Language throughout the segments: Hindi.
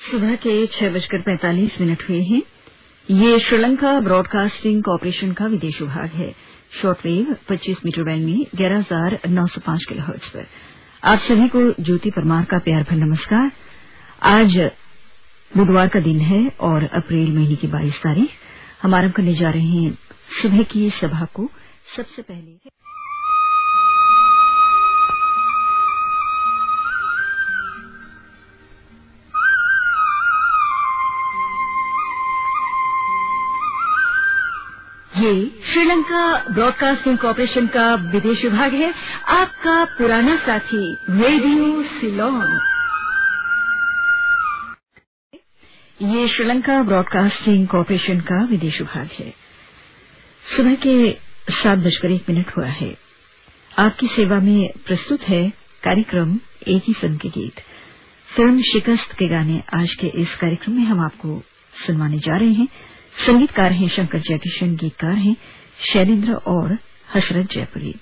सुबह के छह बजकर पैंतालीस मिनट हुए हैं। ये श्रीलंका ब्रॉडकास्टिंग कॉरपोरेशन का विदेश विभाग है। शॉर्टवेव 25 मीटर बैंड में ग्यारह हज़ार नौ सौ पाँच किलो हर्ट्ज पर। आप सभी को ज्योति परमार का प्यार भर नमस्कार। आज बुधवार का दिन है और अप्रैल महीने की बाईस तारीख। हम आरंभ करने जा रहे हैं सुबह की सभा को। सबसे पहले ये श्रीलंका ब्रॉडकास्टिंग कॉरपोरेशन का विदेश विभाग है। आपका पुराना साथी, रेडियो सिलोन। ये श्रीलंका ब्रॉडकास्टिंग कॉरपोरेशन का विदेश विभाग है। सुबह के सात बजकर एक मिनट हुआ है। आपकी सेवा में प्रस्तुत है कार्यक्रम एक ही फ़िल्म के गीत। फ़िल्म शिकस्त के गाने आज के इस कार्यक्रम में हम आपको सुनवाने जा रहे हैं। संगीतकार हैं, शंकर जयकिशन गीतकार हैं, शैलेंद्र और हसरत जयपुरी।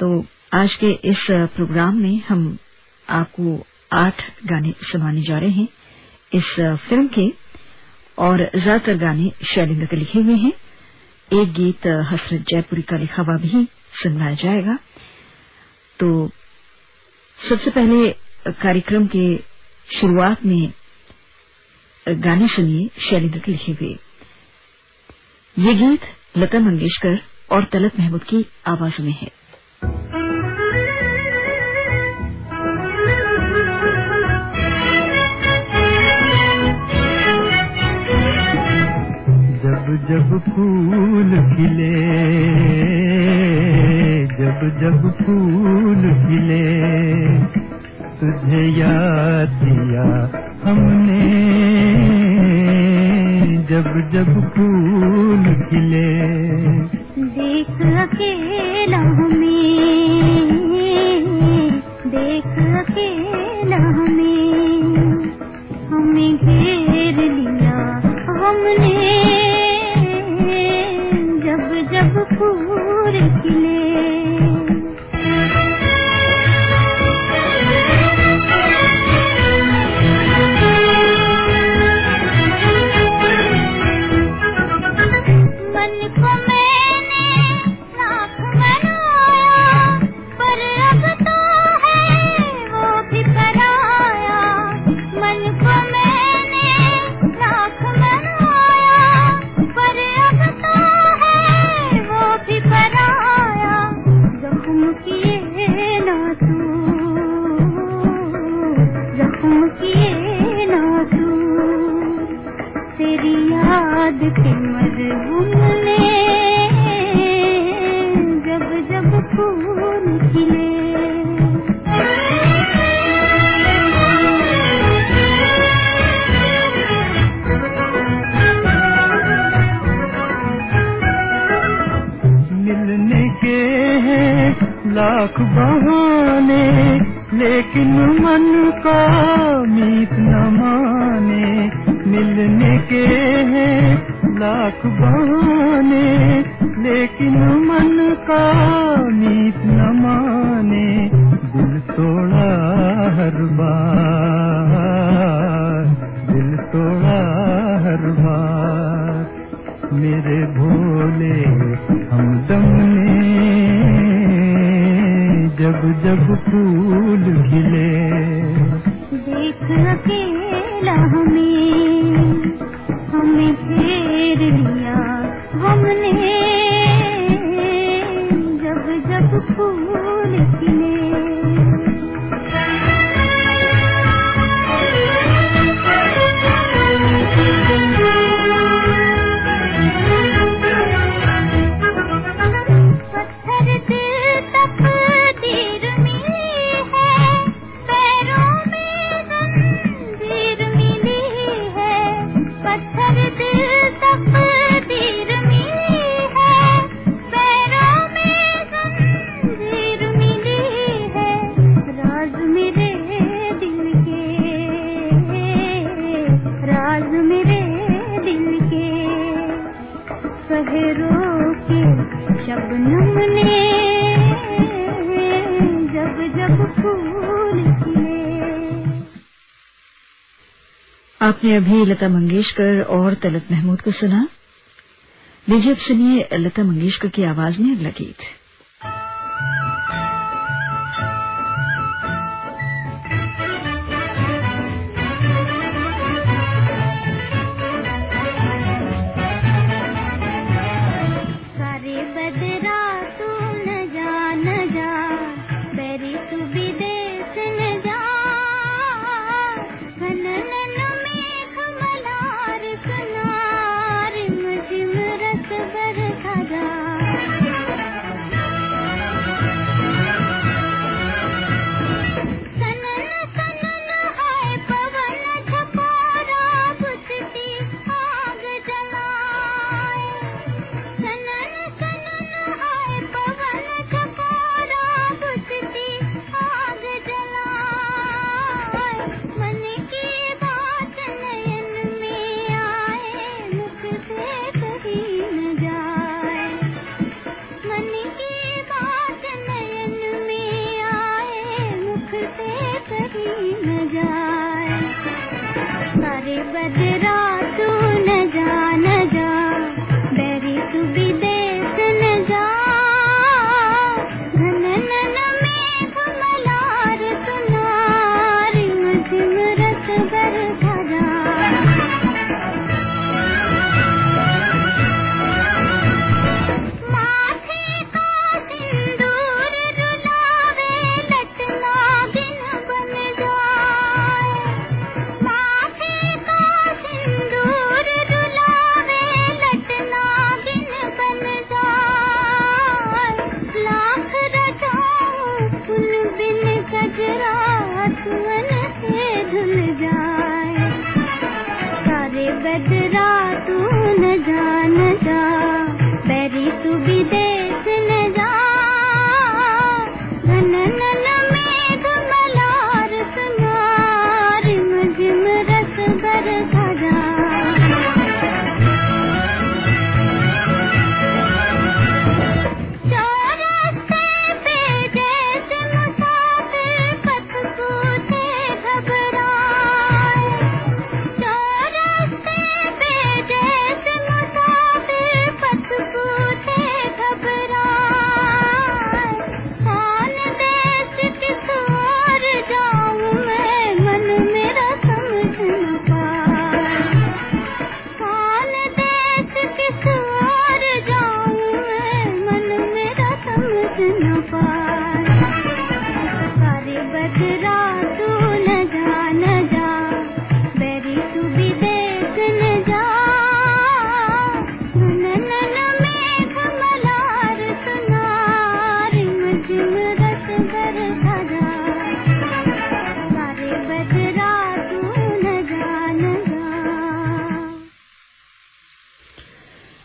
तो आज के इस प्रोग्राम में हम आपको आठ गाने सुनाने जा रहे हैं। इस फ़िल्म के और ज़्यादातर गाने शैलेंद्र के लिखे हुए हैं। एक गीत हसरत जयपुरी का लिखा हुआ भी सुनाया जाएगा। तो सबसे पहले कार्यक्रम के शुरुआत में गाने सुनिए शैलेंद्र के लिखे हुए। ये गीत लता मंगेशकर और तलत महमूद की आवाज़ में है। जब जब फूल खिले, जब जब फूल खिले, तुझे याद दिया हमने। जब जब फूल खिले। देख अकेला देख अकेला हमें हमें घेर लिया हमने। मीत न माने, दिल तोड़ा हर बार, दिल तोड़ा हर बार। मेरे भोले हमदम ने जब जब आपने अभी लता मंगेशकर और तलत महमूद को सुना? लीजिए अब सुनिए लता मंगेशकर की आवाज़ में अगला गीत।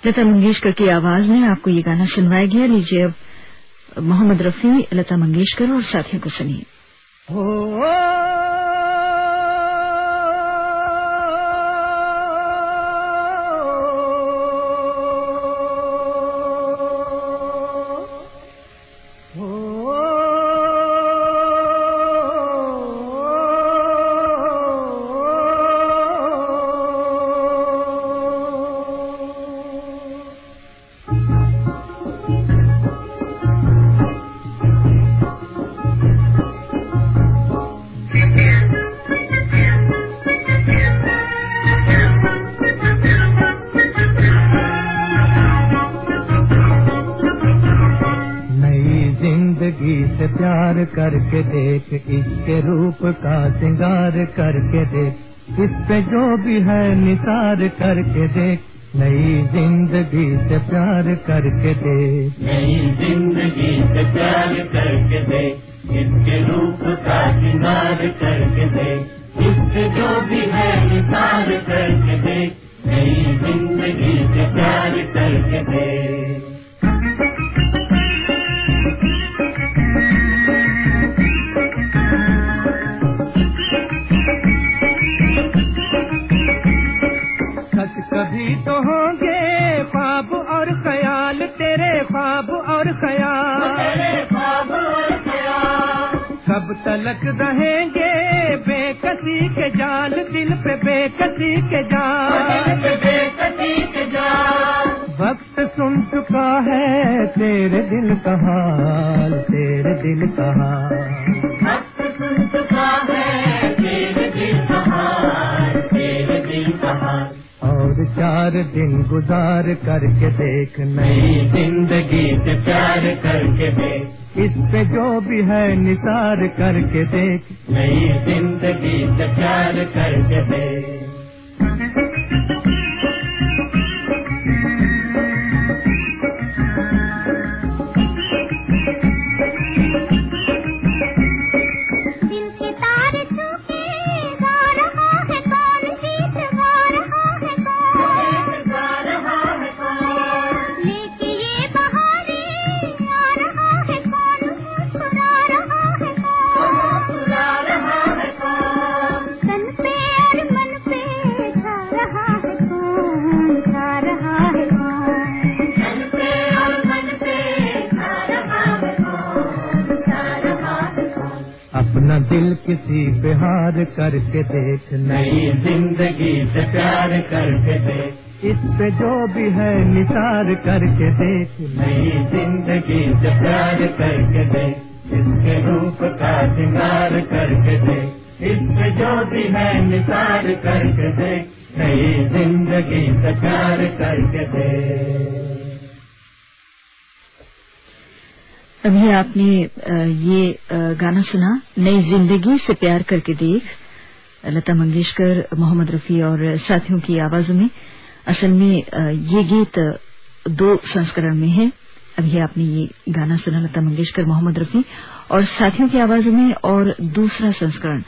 लता मंगेशकर की आवाज़ में आपको ये गाना सुनवाया गया। लीजिए अब मोहम्मद रफी, लता मंगेशकर और साथियों को सुनिए। करके देख, इसके रूप का सिंगार करके देख इस पे जो भी है निसार करके देख, नई ज़िंदगी से प्यार करके दे नई ज़िंदगी से प्यार करके दे इसके रूप का सिंगार करके दे इससे जो भी है निसार करके दे नई ज़िंदगी से प्यार करके दे कभी तो होंगे पाप और खयाल तेरे पाप और खयाल। सब तलक रहेंगे बेकसी के जाल दिल पे बेकसी के जाल। बेकसी के जाल। वक्त सुन चुका है तेरे दिल का तेरे दिल का हाल। वक्त और चार दिन गुजार करके देख नई ज़िंदगी से प्यार करके देख। इस पे जो भी है निसार करके देख। नई ज़िंदगी से प्यार करके देख। किसी पे हार करके देख नई ज़िंदगी से प्यार करके देख। इस पे जो भी है निसार करके देख नई ज़िंदगी से प्यार करके देख। इसके रूप का श्रृंगार करके देख। इसके जो भी है निसार करके देख नई ज़िंदगी से प्यार करके देख। अभी आपने ये गाना सुना, नई ज़िंदगी से प्यार करके देख, लता मंगेशकर, मोहम्मद रफी और साथियों की आवाजों में। असल में ये गीत दो संस्करण में है। अभी आपने ये गाना सुना, लता मंगेशकर, मोहम्मद रफी और साथियों की आवाजों में और दूसरा संस्करण,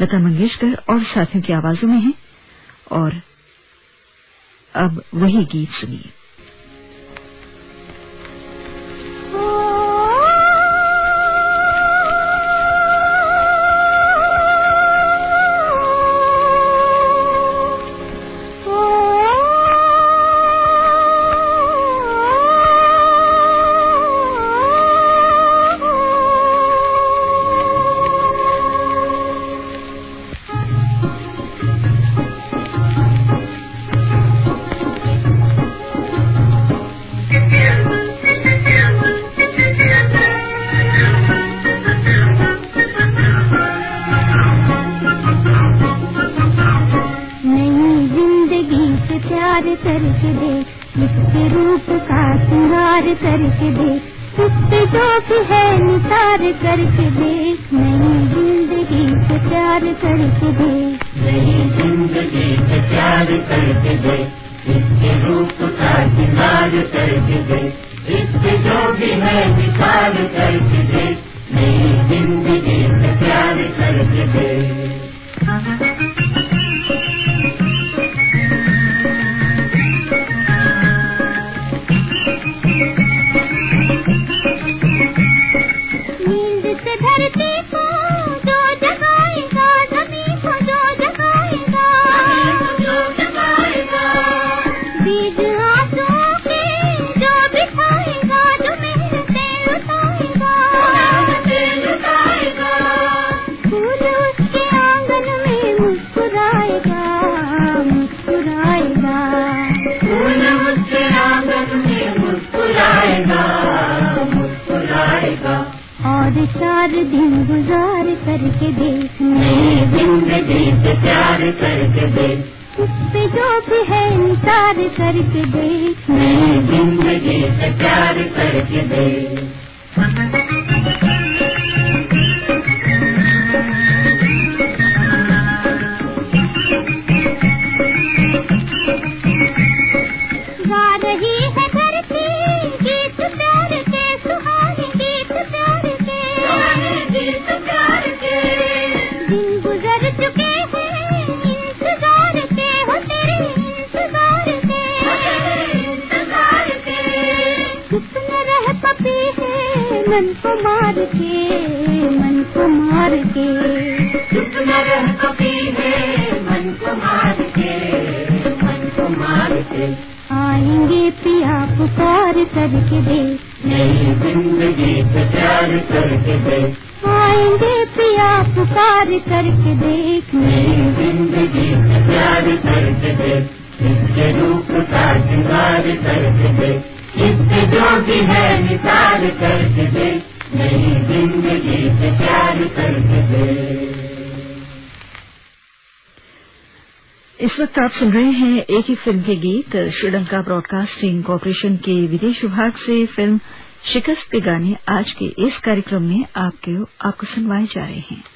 लता मंगेशकर और साथियों की आवाजों में है। और अब वही गीत सुनिए। करके दे इसके जो भी है निसार करके देख। नई ज़िंदगी से प्यार करके दे नई ज़िंदगी से प्यार करके दे इसके रूप का करके दे इसके जो भी है विचार करके दे नई ज़िंदगी से प्यार करके दे और चार दिन गुजार करके देख में प्यार करके देश उस पे जो भी है निसार करके देख। में ज़िंदगी से प्यार करके दे मन को मार के मन को मार के। रह है मन को मार के मन को मार के। आएँगे पिया पुकार करके देख नई ज़िंदगी से प्यार करके दे। आएँगे पिया पुकार करके देख। नई ज़िंदगी से प्यार करके देख इसके रूप का श्रृंगार करके देख है देख नई ज़िंदगी से प्यार देख इस वक्त आप सुन रहे हैं एक ही फ़िल्म के गीत, श्रीलंका ब्रॉडकास्टिंग कॉरपोरेशन के विदेश विभाग से फ़िल्म शिकस्त के गाने आज के इस कार्यक्रम में आपके, आपको सुनवाए जा रहे हैं।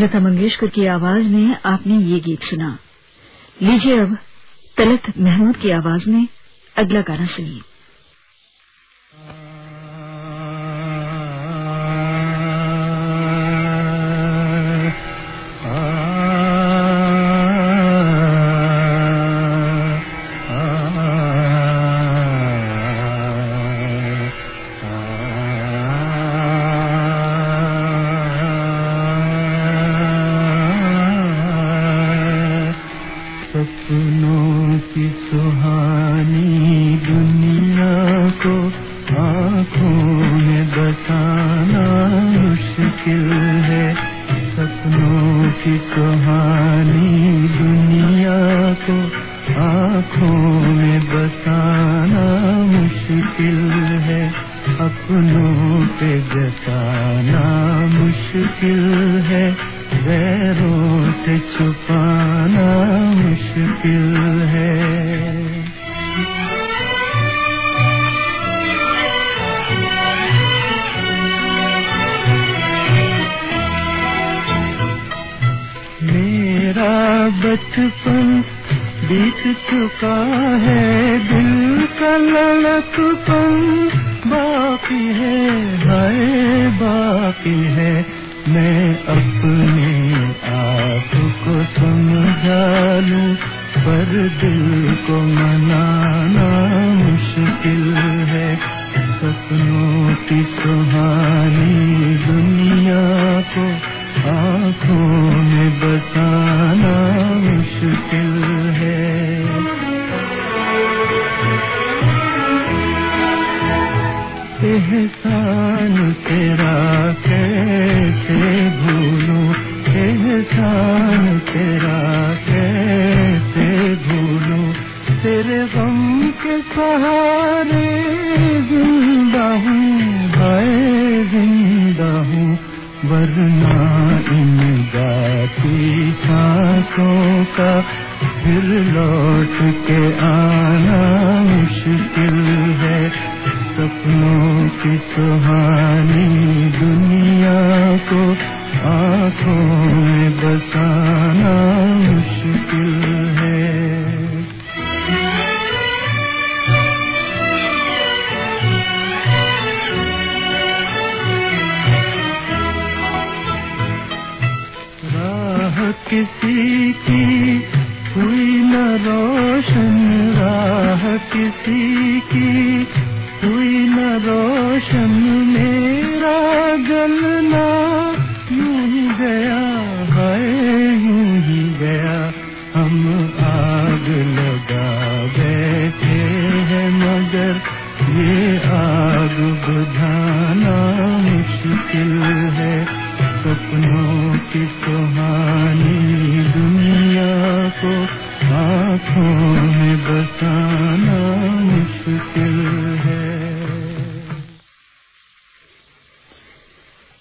लता मंगेशकर की आवाज़ में आपने ये गीत सुना। लीजिए अब तलत महमूद की आवाज़ में अगला गाना सुनिए। you.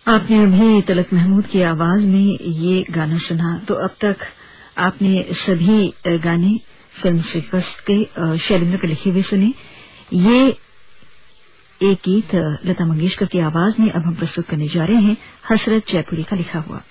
आपने अभी तलक महमूद की आवाज़ में ये गाना सुना तो अब तक आपने सभी गाने फ़िल्म शिकस्त के शैलेंद्र के लिखे हुए सुने। ये एक गीत लता मंगेशकर की आवाज़ में अब हम प्रस्तुत करने जा रहे हैं, हसरत जयपुरी का लिखा हुआ।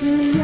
Mm-hmm.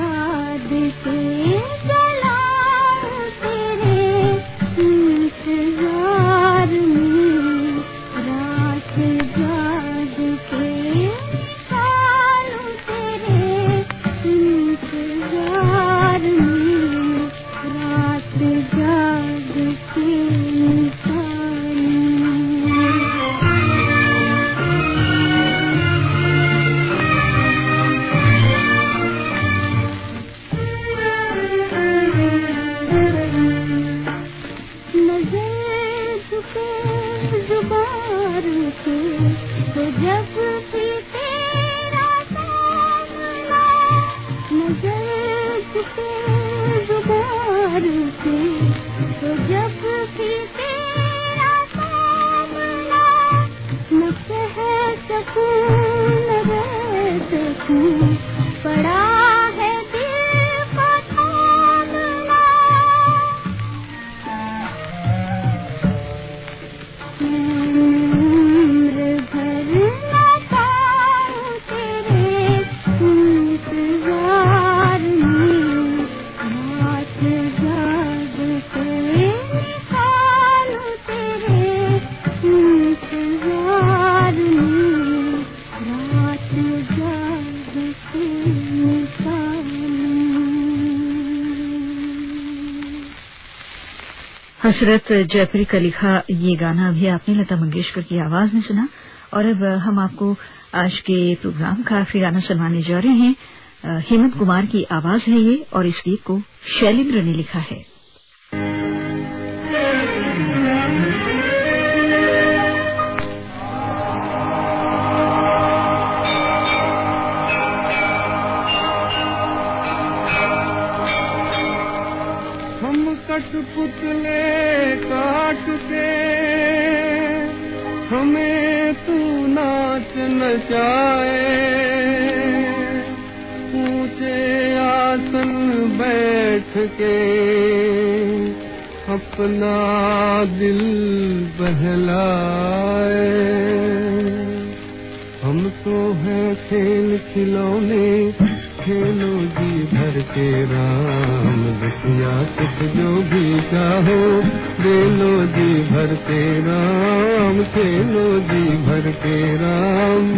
हसरत जयपुरी का लिखा ये गाना भी आपने लता मंगेशकर की आवाज़ में सुना। और अब हम आपको आज के प्रोग्राम का आखिरी गाना सुनवाने जा रहे हैं। हेमंत कुमार की आवाज़ है ये और इस गीत को शैलेन्द्र ने लिखा है। के अपना दिल बहलाए। हम तो हैं खेल खिलौने, खेलो जी भर के राम। दुखिया सुख जो भी चाहो दे लो जी भर के राम। खेलो जी भर के राम।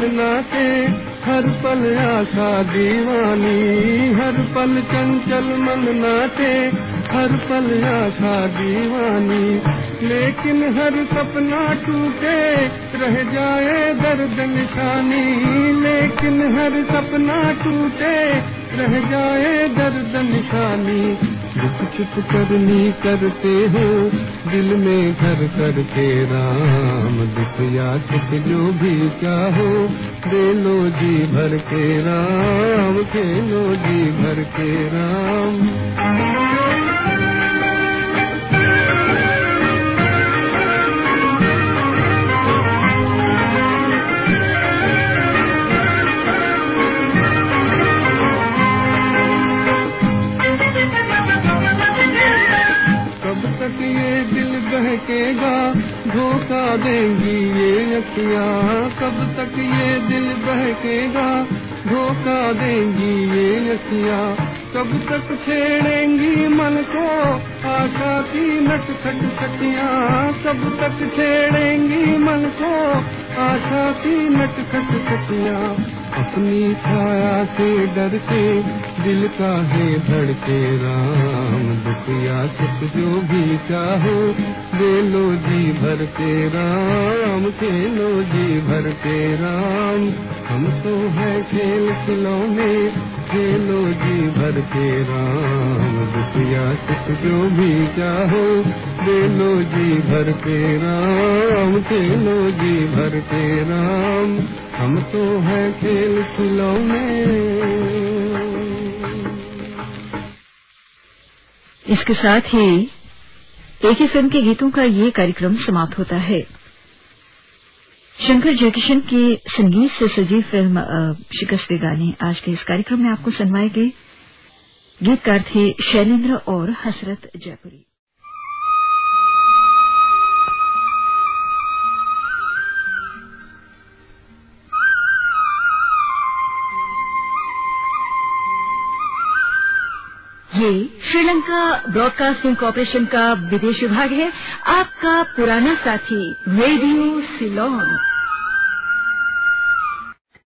मन हर पल आशा दीवानी, हर पल चंचल मन नाचे, हर पल आशा दीवानी। लेकिन हर सपना टूटे, रह जाए दर्द निशानी। लेकिन हर सपना टूटे, रह जाए दर्द निशानी। दुख चुप करनी करते हो, दिल में घर करके राम दुख या सुख जो भी चाहो दे लो जी भर के राम खेलो जी भर के राम। देंगी ये अखियाँ। कब तक ये दिल बहकेगा? धोखा देंगी ये अखियाँ। कब तक छेड़ेंगी मन को? आशा की नट खट खटिया। कब तक छेड़ेंगी मन को? आशा की नट खट खटियाँ। अपनी छाया से डर के दिल का है धड़के? राम दुखिया सुख जो भी चाहो, दे लो जी भर के। राम खेलो जी भर के। राम, हम तो है खेल खिलौने, खेलो जी भर के। राम। दुखिया सुख जो भी चाहो दे लो जी भर के राम खेलो जी भर के राम हम तो है खेल खिलौने। इसके साथ ही एक ही फ़िल्म के गीतों का ये कार्यक्रम समाप्त होता है। शंकर जयकिशन के संगीत से सजी फ़िल्म शिकस्त गाने आज के इस कार्यक्रम में आपको सुनवाए गए गीतकार थे शैलेंद्र और हसरत जयपुरी। ये श्रीलंका ब्रॉडकास्टिंग कॉरपोरेशन का विदेश विभाग है। आपका पुराना साथी, रेडियो सिलोन।